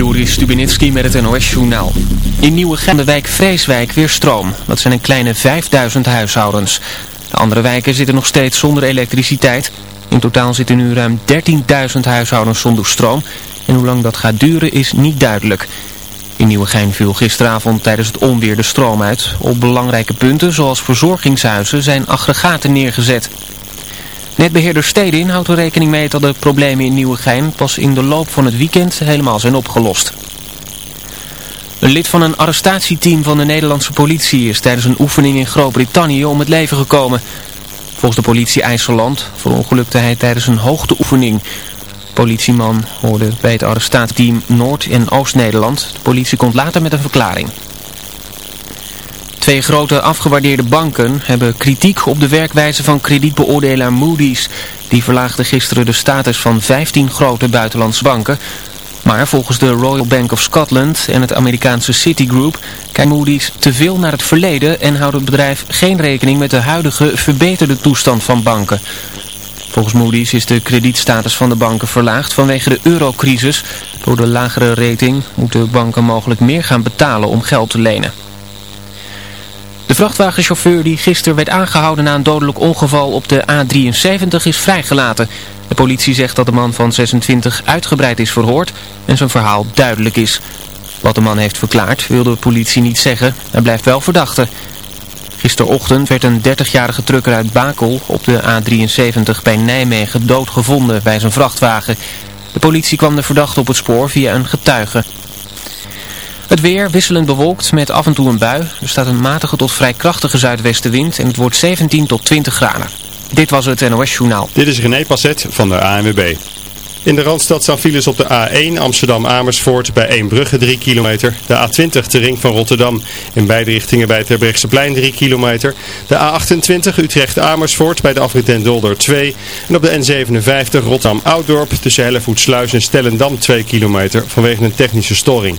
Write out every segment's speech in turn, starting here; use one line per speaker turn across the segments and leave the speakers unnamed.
Joris Stubenitski met het NOS-journaal. In Nieuwegein de wijk Vreeswijk weer stroom. Dat zijn een kleine 5000 huishoudens. De andere wijken zitten nog steeds zonder elektriciteit. In totaal zitten nu ruim 13.000 huishoudens zonder stroom. En hoe lang dat gaat duren is niet duidelijk. In Nieuwegein viel gisteravond tijdens het onweer de stroom uit. Op belangrijke punten zoals verzorgingshuizen zijn aggregaten neergezet. Netbeheerder Stedin houdt er rekening mee dat de problemen in Nieuwegein pas in de loop van het weekend helemaal zijn opgelost. Een lid van een arrestatieteam van de Nederlandse politie is tijdens een oefening in Groot-Brittannië om het leven gekomen. Volgens de politie IJsseland verongelukte hij tijdens een hoogteoefening. Politieman hoorde bij het arrestatieteam Noord- en Oost-Nederland. De politie komt later met een verklaring. Twee grote afgewaardeerde banken hebben kritiek op de werkwijze van kredietbeoordelaar Moody's. Die verlaagde gisteren de status van 15 grote buitenlandse banken. Maar volgens de Royal Bank of Scotland en het Amerikaanse Citigroup kijkt Moody's te veel naar het verleden en houdt het bedrijf geen rekening met de huidige verbeterde toestand van banken. Volgens Moody's is de kredietstatus van de banken verlaagd vanwege de eurocrisis. Door de lagere rating moeten banken mogelijk meer gaan betalen om geld te lenen. De vrachtwagenchauffeur die gisteren werd aangehouden na een dodelijk ongeval op de A73 is vrijgelaten. De politie zegt dat de man van 26 uitgebreid is verhoord en zijn verhaal duidelijk is. Wat de man heeft verklaard wil de politie niet zeggen, hij blijft wel verdachte. Gisterochtend werd een 30-jarige trucker uit Bakel op de A73 bij Nijmegen doodgevonden bij zijn vrachtwagen. De politie kwam de verdachte op het spoor via een getuige. Het weer wisselend bewolkt met af en toe een bui. Er staat een matige tot vrij krachtige zuidwestenwind en het wordt 17 tot 20 graden. Dit was het NOS Journaal.
Dit is René Passet van de ANWB. In de Randstad staan files op de A1 Amsterdam-Amersfoort bij Eembrugge 3 kilometer. De A20 de ring van Rotterdam in beide richtingen bij Terbrechtseplein 3 kilometer. De A28 Utrecht-Amersfoort bij de afrit Den Dolder 2. En op de N57 Rotterdam-Ouddorp tussen Hellevoetsluis en Stellendam 2 kilometer vanwege een technische storing.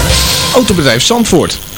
Autobedrijf Zandvoort.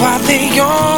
Why they all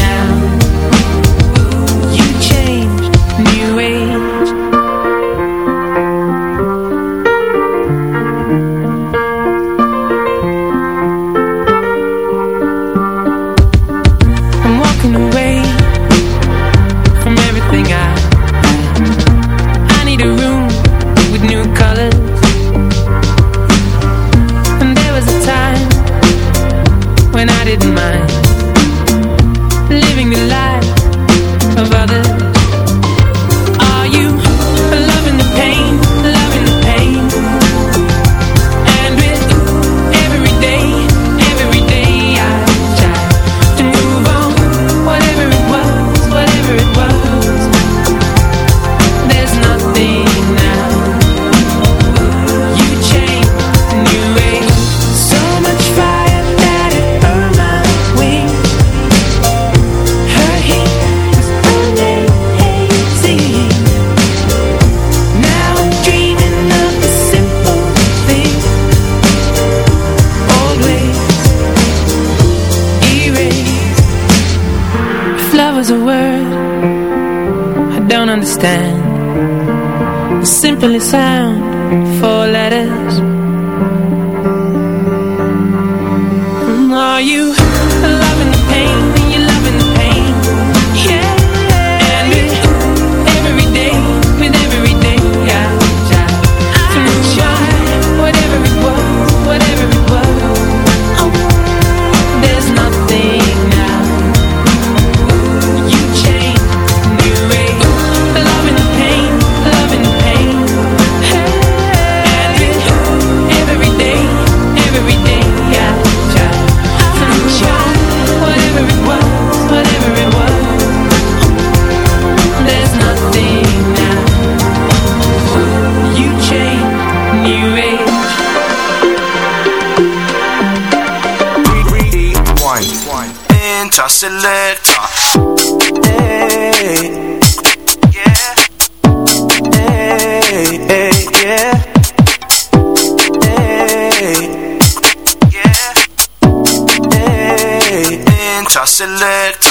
select.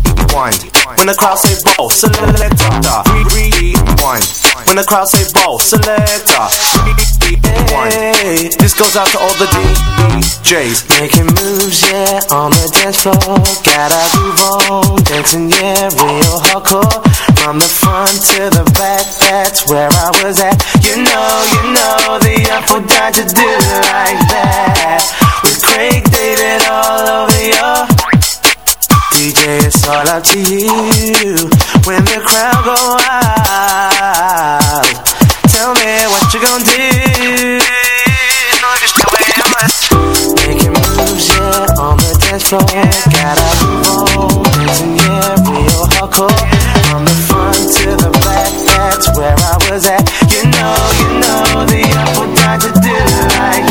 Rewind. When the crowd say ball, selector. Rewind. When the crowd say ball, selector. Rewind. This goes out to all the DJs
making moves, yeah, on the dance floor. Gotta move on, dancing, yeah, real hardcore. From the front to the back, that's where I was at. You know, you know, the Artful Dodger to do like that. With Craig David all over your DJ, it's all up to you. When the crowd go wild, tell me what you gonna do. Making moves, yeah, on the dance floor. Gotta move on, dancing, yeah, real hardcore. From the front to the back, that's where I was at. You know, you know, the Artful Dodger to do like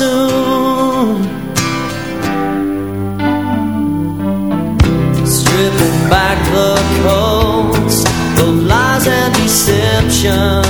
soon. Stripping back the coats Of lies and deception.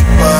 people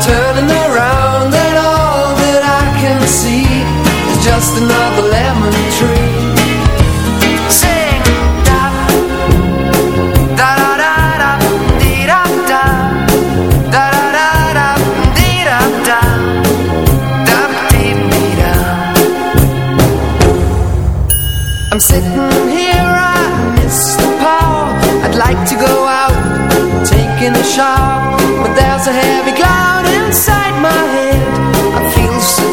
turning, turning, around And all that I can see Is just another lemon tree. Sing da da da da da dee da da. Da da da da dee da da. Da dee dee da. I'm sitting here, I miss the I'd like to go out, taking a But there's a heavy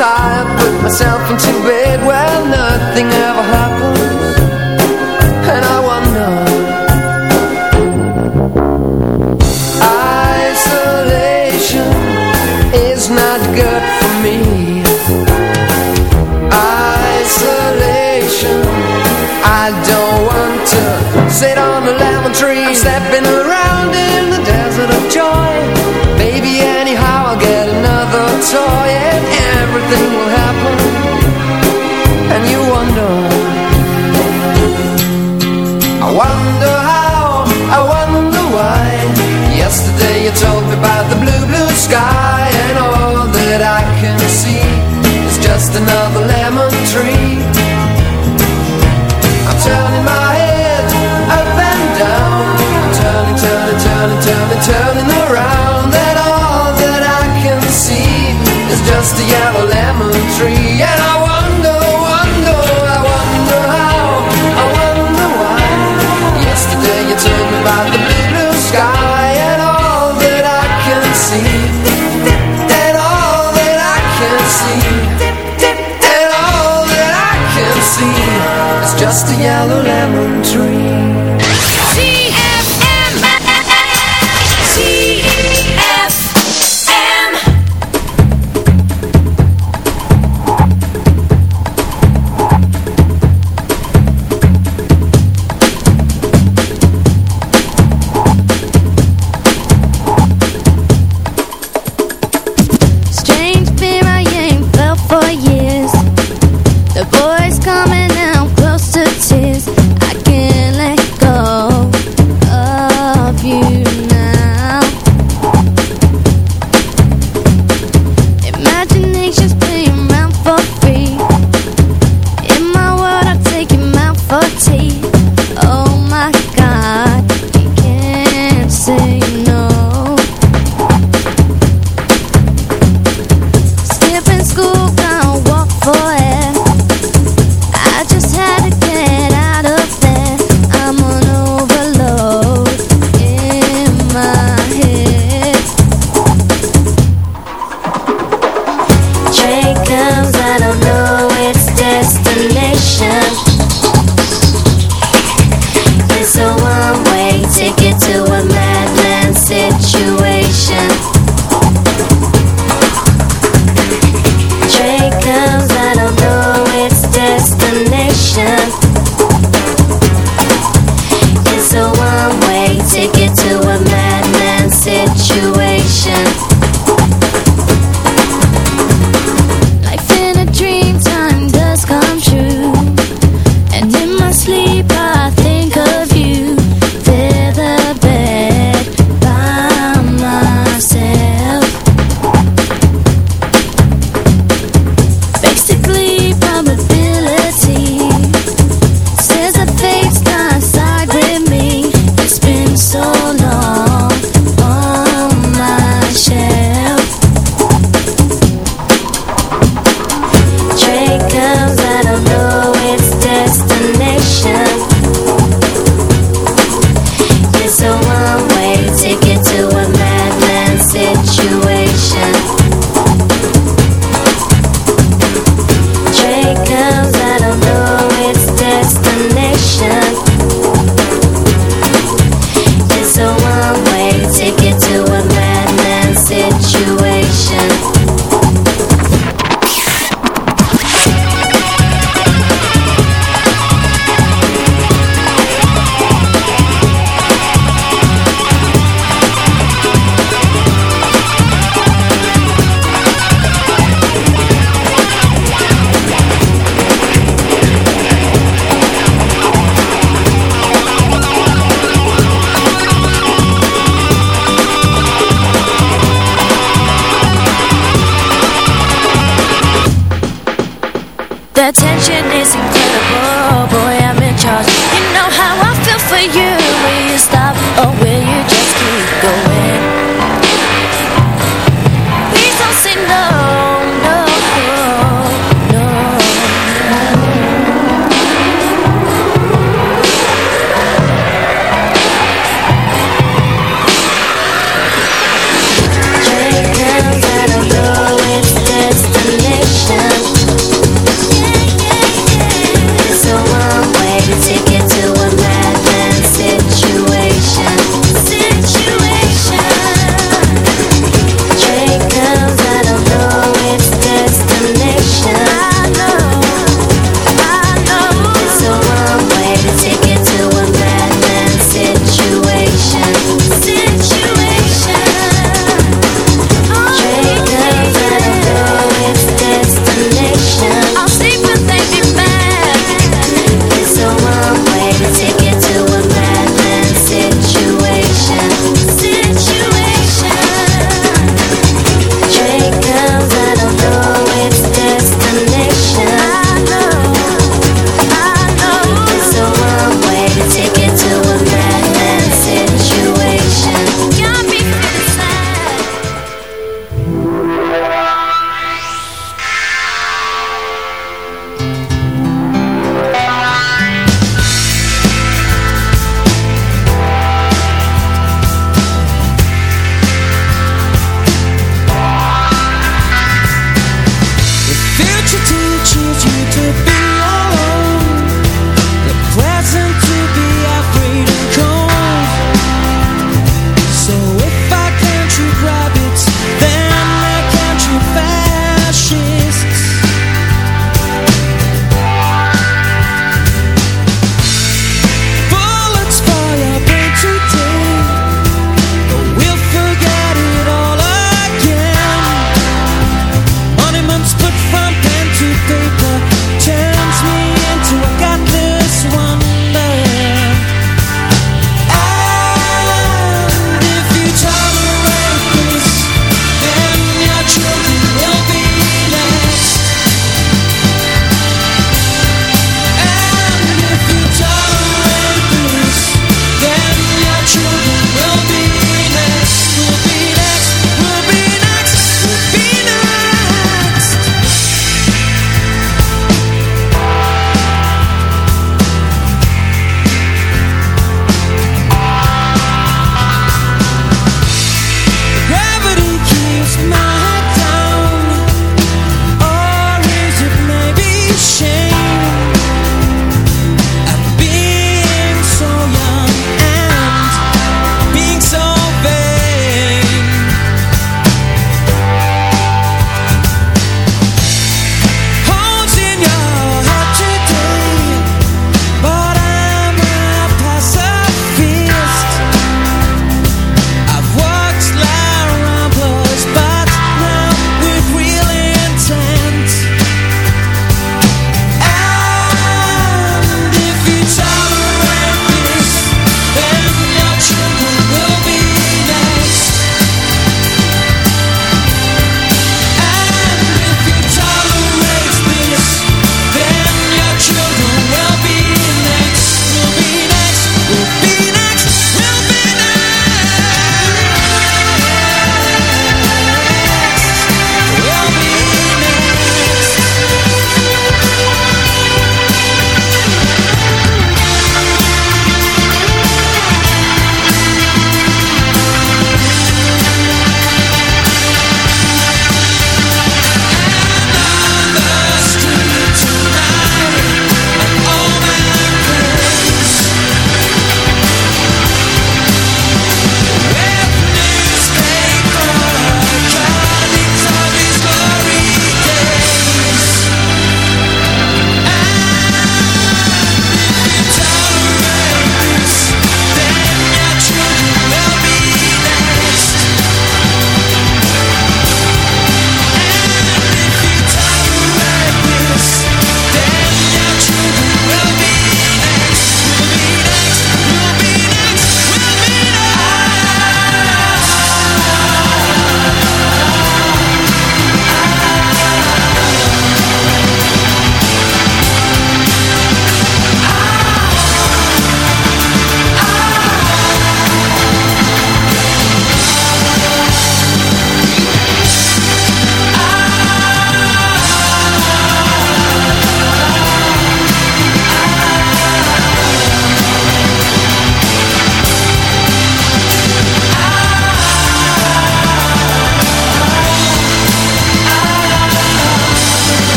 tired, put myself into bed Well, nothing ever happens. And I wonder Isolation is not good for me. Isolation I don't want to sit on you told me about past the yellow